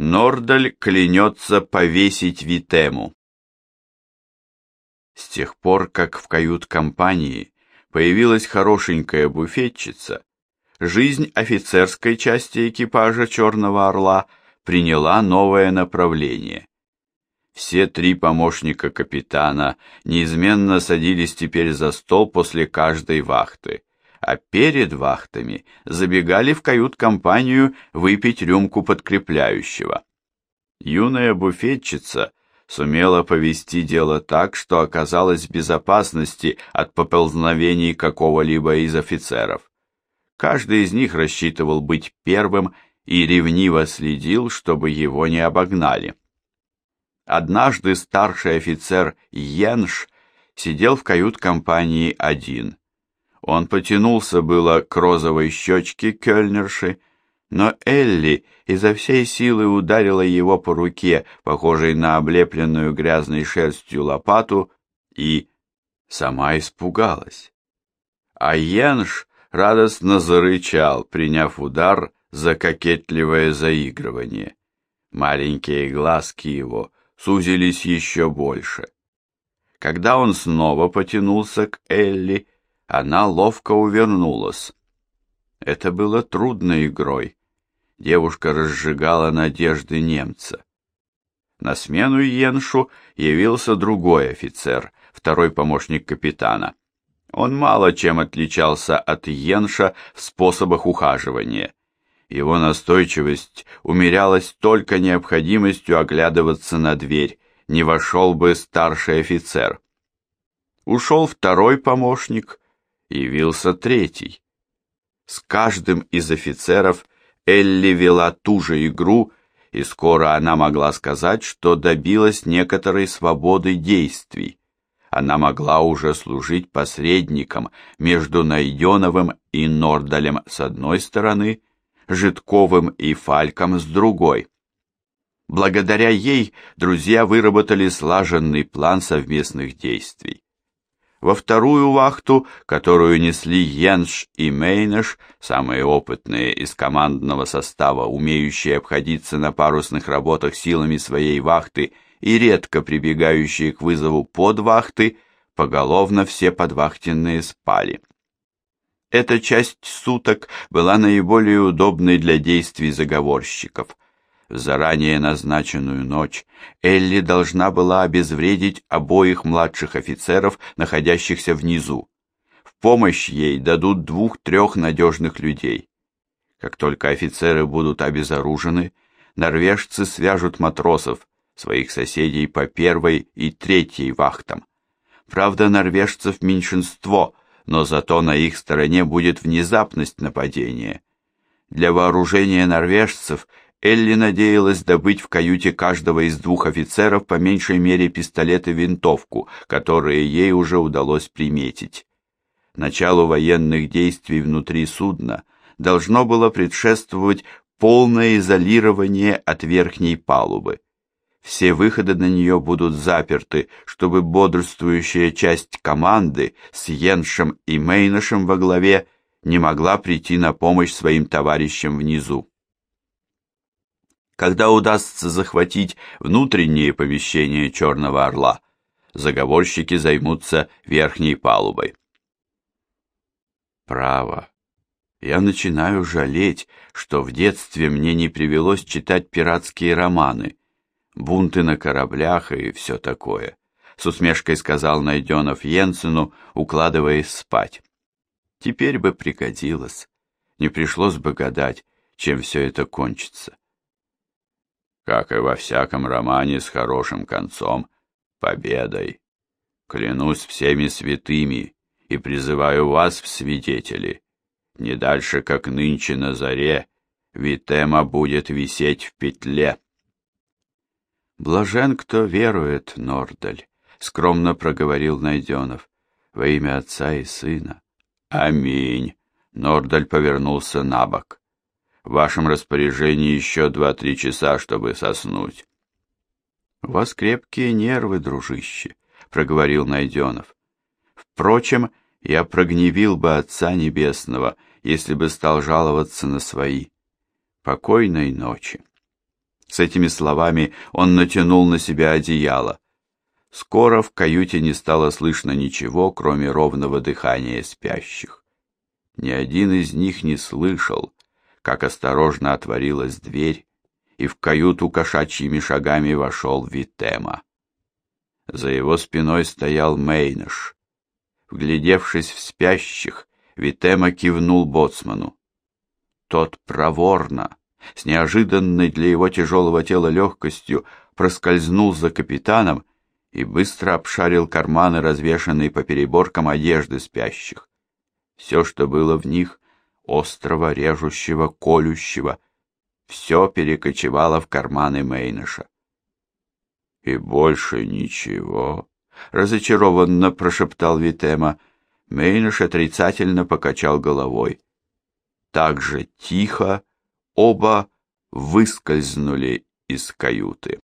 Нордаль клянется повесить Витему. С тех пор, как в кают-компании появилась хорошенькая буфетчица, жизнь офицерской части экипажа «Черного орла» приняла новое направление. Все три помощника капитана неизменно садились теперь за стол после каждой вахты, а перед вахтами забегали в кают-компанию выпить рюмку подкрепляющего. Юная буфетчица сумела повести дело так, что оказалась в безопасности от поползновений какого-либо из офицеров. Каждый из них рассчитывал быть первым и ревниво следил, чтобы его не обогнали. Однажды старший офицер Йенш сидел в кают-компании один. Он потянулся было к розовой щечке кёльнерши, но Элли изо всей силы ударила его по руке, похожей на облепленную грязной шерстью лопату, и сама испугалась. А Йенш радостно зарычал, приняв удар за кокетливое заигрывание. Маленькие глазки его сузились еще больше. Когда он снова потянулся к Элли, она ловко увернулась. Это было трудной игрой. Девушка разжигала надежды немца. На смену Йеншу явился другой офицер, второй помощник капитана. Он мало чем отличался от Йенша в способах ухаживания. Его настойчивость умерялась только необходимостью оглядываться на дверь, не вошел бы старший офицер. Ушел второй помощник, явился третий. С каждым из офицеров Элли вела ту же игру, и скоро она могла сказать, что добилась некоторой свободы действий. Она могла уже служить посредником между Найденовым и Нордалем с одной стороны, Житковым и Фальком с другой. Благодаря ей друзья выработали слаженный план совместных действий. Во вторую вахту, которую несли Йенш и Мейнеш, самые опытные из командного состава, умеющие обходиться на парусных работах силами своей вахты и редко прибегающие к вызову под вахты, поголовно все подвахтенные спали. Эта часть суток была наиболее удобной для действий заговорщиков – в заранее назначенную ночь Элли должна была обезвредить обоих младших офицеров, находящихся внизу. В помощь ей дадут двух-трех надежных людей. Как только офицеры будут обезоружены, норвежцы свяжут матросов, своих соседей по первой и третьей вахтам. Правда, норвежцев меньшинство, но зато на их стороне будет внезапность нападения. Для вооружения норвежцев Элли надеялась добыть в каюте каждого из двух офицеров по меньшей мере пистолет и винтовку, которые ей уже удалось приметить. Началу военных действий внутри судна должно было предшествовать полное изолирование от верхней палубы. Все выходы на нее будут заперты, чтобы бодрствующая часть команды с Йеншем и Мейношем во главе не могла прийти на помощь своим товарищам внизу. Когда удастся захватить внутренние помещения Черного Орла, заговорщики займутся верхней палубой. Право. Я начинаю жалеть, что в детстве мне не привелось читать пиратские романы, бунты на кораблях и все такое, с усмешкой сказал Найденов Йенсену, укладываясь спать. Теперь бы пригодилось, не пришлось бы гадать, чем все это кончится как и во всяком романе с хорошим концом, победой. Клянусь всеми святыми и призываю вас в свидетели. Не дальше, как нынче на заре, Витема будет висеть в петле. Блажен, кто верует, Нордаль, скромно проговорил Найденов, во имя Отца и Сына. Аминь. Нордаль повернулся на бок. В вашем распоряжении еще два-три часа, чтобы соснуть. — У вас крепкие нервы, дружище, — проговорил Найденов. Впрочем, я прогневил бы Отца Небесного, если бы стал жаловаться на свои. Покойной ночи. С этими словами он натянул на себя одеяло. Скоро в каюте не стало слышно ничего, кроме ровного дыхания спящих. Ни один из них не слышал, как осторожно отворилась дверь, и в каюту кошачьими шагами вошел Витема. За его спиной стоял Мейнеш. Вглядевшись в спящих, Витема кивнул боцману. Тот проворно, с неожиданной для его тяжелого тела легкостью, проскользнул за капитаном и быстро обшарил карманы, развешанные по переборкам одежды спящих. Все, что было в них, острого, режущего, колющего, все перекочевало в карманы Мейныша. «И больше ничего», — разочарованно прошептал Витема. Мейныш отрицательно покачал головой. Так же тихо оба выскользнули из каюты.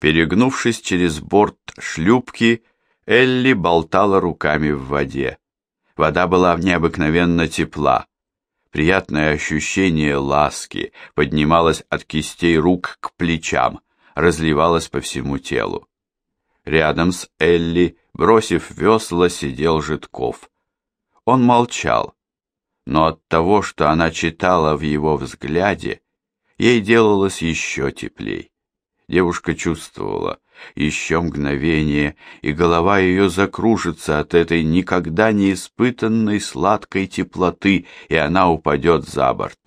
Перегнувшись через борт шлюпки, Элли болтала руками в воде. Вода была необыкновенно тепла. Приятное ощущение ласки поднималось от кистей рук к плечам, разливалось по всему телу. Рядом с Элли, бросив весла, сидел Житков. Он молчал, но от того, что она читала в его взгляде, ей делалось еще теплей. Девушка чувствовала, еще мгновение, и голова ее закружится от этой никогда не испытанной сладкой теплоты, и она упадет за борт.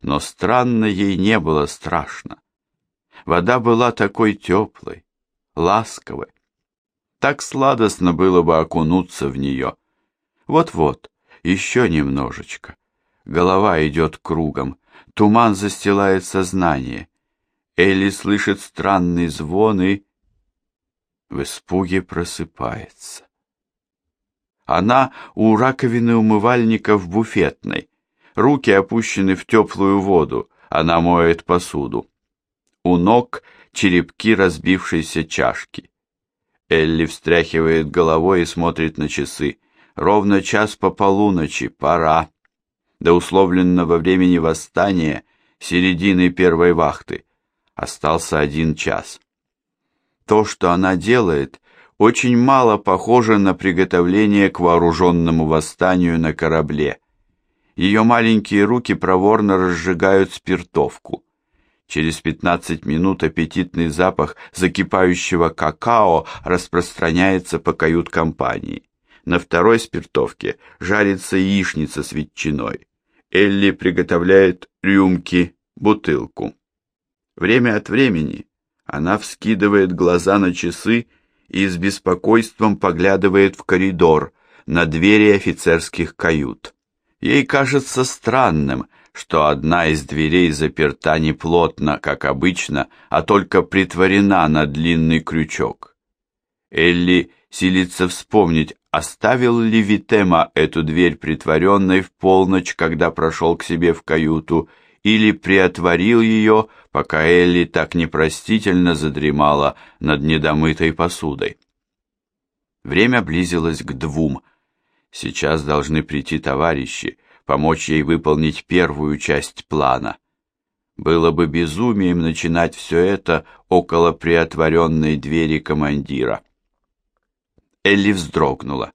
Но странно ей не было страшно. Вода была такой теплой, ласковой. Так сладостно было бы окунуться в нее. Вот-вот, еще немножечко. Голова идет кругом, туман застилает сознание. Элли слышит странный звон и... В испуге просыпается. Она у раковины умывальника в буфетной. Руки опущены в теплую воду, она моет посуду. У ног черепки разбившейся чашки. Элли встряхивает головой и смотрит на часы. Ровно час по полуночи, пора. До условленного времени восстания, середины первой вахты, остался один час. То, что она делает, очень мало похоже на приготовление к вооруженному восстанию на корабле. Ее маленькие руки проворно разжигают спиртовку. Через 15 минут аппетитный запах закипающего какао распространяется по кают-компании. На второй спиртовке жарится яичница с ветчиной. Элли приготовляет рюмки, бутылку. Время от времени она вскидывает глаза на часы и с беспокойством поглядывает в коридор, на двери офицерских кают. Ей кажется странным, что одна из дверей заперта не плотно, как обычно, а только притворена на длинный крючок. Элли силится вспомнить, оставил ли Витема эту дверь притворенной в полночь, когда прошел к себе в каюту, или приотворил ее, пока Элли так непростительно задремала над недомытой посудой. Время близилось к двум. Сейчас должны прийти товарищи, помочь ей выполнить первую часть плана. Было бы безумием начинать все это около приотворенной двери командира. Элли вздрогнула.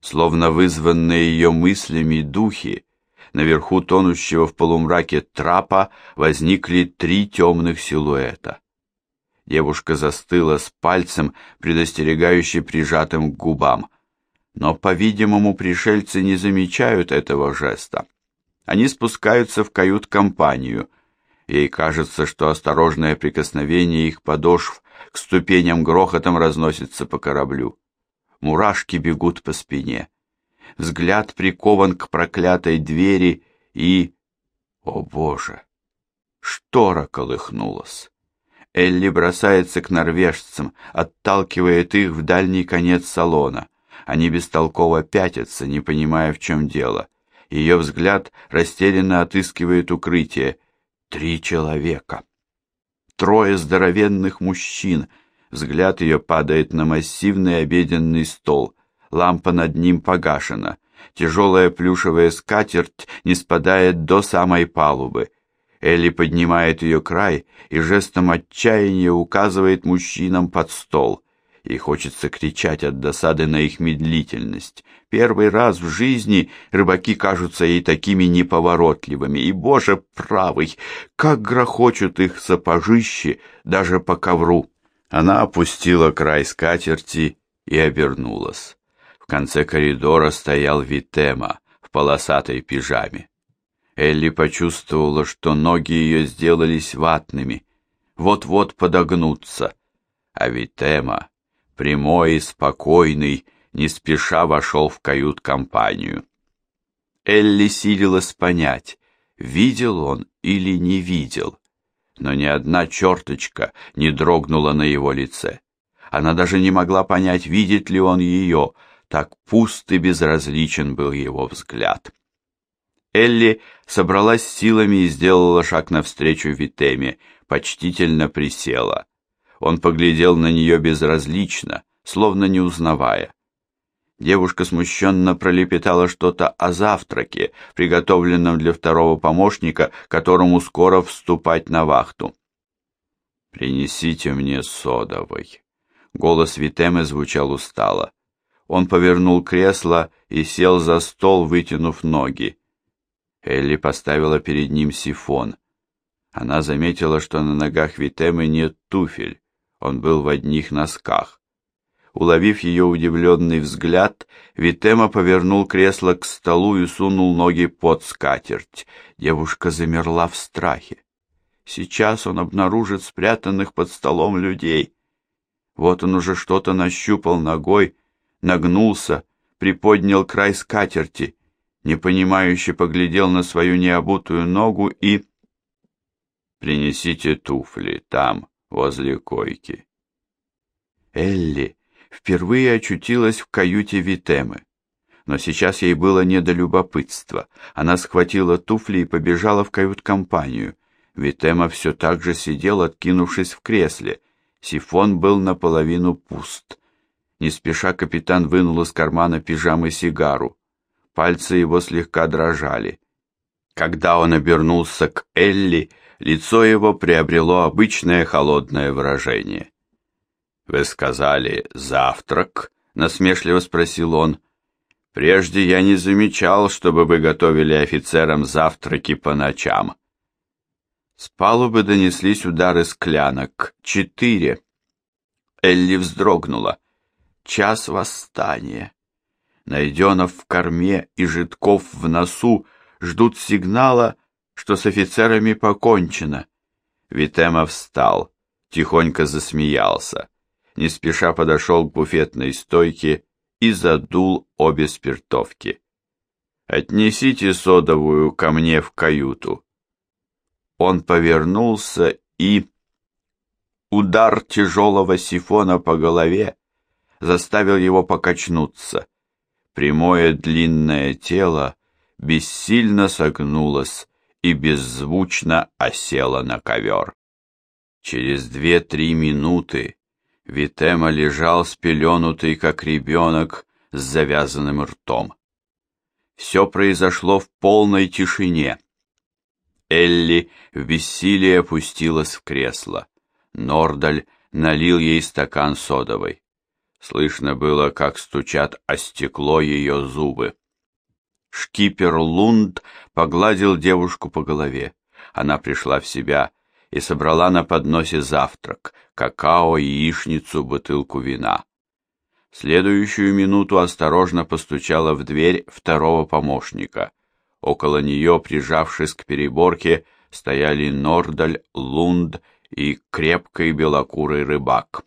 Словно вызванные ее мыслями духи, наверху тонущего в полумраке трапа возникли три темных силуэта. Девушка застыла с пальцем, предостерегающе прижатым к губам. Но, по-видимому, пришельцы не замечают этого жеста. Они спускаются в кают-компанию. Ей кажется, что осторожное прикосновение их подошв к ступеням грохотом разносится по кораблю мурашки бегут по спине. Взгляд прикован к проклятой двери и... О боже! Штора колыхнулась. Элли бросается к норвежцам, отталкивает их в дальний конец салона. Они бестолково пятятся, не понимая, в чем дело. Ее взгляд растерянно отыскивает укрытие. Три человека. Трое здоровенных мужчин — Взгляд ее падает на массивный обеденный стол. Лампа над ним погашена. Тяжелая плюшевая скатерть не спадает до самой палубы. Элли поднимает ее край и жестом отчаяния указывает мужчинам под стол. Ей хочется кричать от досады на их медлительность. Первый раз в жизни рыбаки кажутся ей такими неповоротливыми. И, боже правый, как грохочут их сапожищи даже по ковру. Она опустила край скатерти и обернулась. Конце коридора стоял Витема в полосатой пижаме. Элли почувствовала, что ноги ее сделались ватными, вот-вот подогнутся. А Витема, прямой и спокойный, не спеша вошел в кают-компанию. Элли силилась понять, видел он или не видел, но ни одна черточка не дрогнула на его лице. Она даже не могла понять, видит ли он ее, так пуст и безразличен был его взгляд. Элли собралась силами и сделала шаг навстречу Витеме, почтительно присела. Он поглядел на нее безразлично, словно не узнавая. Девушка смущенно пролепетала что-то о завтраке, приготовленном для второго помощника, которому скоро вступать на вахту. «Принесите мне содовой». Голос Витемы звучал устало. Он повернул кресло и сел за стол, вытянув ноги. Элли поставила перед ним сифон. Она заметила, что на ногах Витемы нет туфель, он был в одних носках. Уловив ее удивленный взгляд, Витема повернул кресло к столу и сунул ноги под скатерть. Девушка замерла в страхе. Сейчас он обнаружит спрятанных под столом людей. Вот он уже что-то нащупал ногой, нагнулся, приподнял край скатерти непонимающе поглядел на свою необутую ногу и... «Принесите туфли там, возле койки». Элли впервые очутилась в каюте Витемы. Но сейчас ей было не до любопытства. Она схватила туфли и побежала в кают-компанию. Витема все так же сидел, откинувшись в кресле. Сифон был наполовину пуст. Не спеша капитан вынул из кармана пижамы сигару. Пальцы его слегка дрожали. Когда он обернулся к Элли, лицо его приобрело обычное холодное выражение. «Вы сказали «завтрак»?» — насмешливо спросил он. «Прежде я не замечал, чтобы вы готовили офицерам завтраки по ночам». С палубы донеслись удары склянок. Четыре. Элли вздрогнула. Час восстания. Найденов в корме и Житков в носу ждут сигнала, что с офицерами покончено. Витема встал, тихонько засмеялся, не спеша подошел к буфетной стойке и задул обе спиртовки. «Отнесите содовую ко мне в каюту». Он повернулся и... Удар тяжелого сифона по голове заставил его покачнуться. Прямое длинное тело бессильно согнулось и беззвучно осело на ковер. Через две-три минуты Витема лежал спеленутый, как ребенок, с завязанным ртом. Все произошло в полной тишине. Элли в бессилии опустилась в кресло. Нордаль налил ей стакан содовой. Слышно было, как стучат о стекло ее зубы. Шкипер Лунд погладил девушку по голове. Она пришла в себя и собрала на подносе завтрак, какао, яичницу, бутылку вина. В следующую минуту осторожно постучала в дверь второго помощника. Около нее, прижавшись к переборке, стояли Нордаль, Лунд и крепкий белокурый рыбак.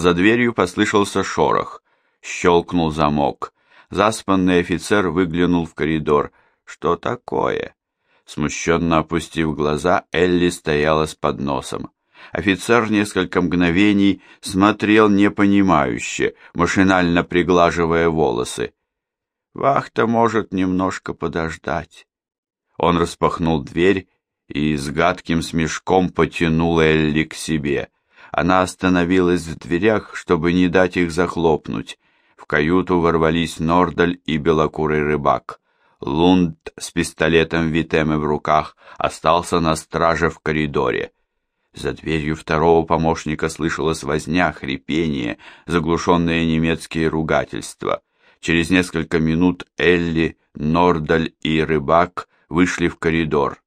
За дверью послышался шорох. Щелкнул замок. Заспанный офицер выглянул в коридор. «Что такое?» Смущенно опустив глаза, Элли стояла с подносом. Офицер несколько мгновений смотрел непонимающе, машинально приглаживая волосы. «Вахта может немножко подождать». Он распахнул дверь и с гадким смешком потянул Элли к себе. Она остановилась в дверях, чтобы не дать их захлопнуть. В каюту ворвались Нордаль и белокурый рыбак. Лунд с пистолетом Витемы в руках остался на страже в коридоре. За дверью второго помощника слышалась возня, хрипение, заглушенные немецкие ругательства. Через несколько минут Элли, Нордаль и Рыбак вышли в коридор.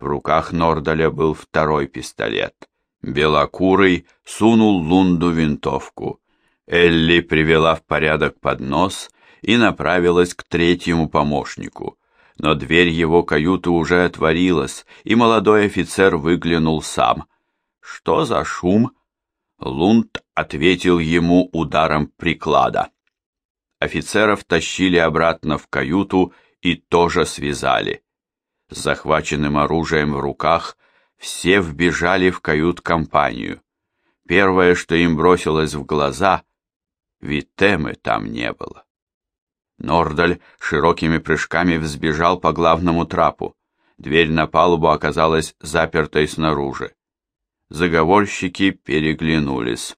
В руках Нордаля был второй пистолет. Белокурый сунул Лунду винтовку. Элли привела в порядок поднос и направилась к третьему помощнику. Но дверь его каюты уже отворилась, и молодой офицер выглянул сам. «Что за шум?» Лунд ответил ему ударом приклада. Офицеров тащили обратно в каюту и тоже связали. С захваченным оружием в руках все вбежали в кают-компанию. Первое, что им бросилось в глаза, Витемы там не было. Нордаль широкими прыжками взбежал по главному трапу. Дверь на палубу оказалась запертой снаружи. Заговорщики переглянулись.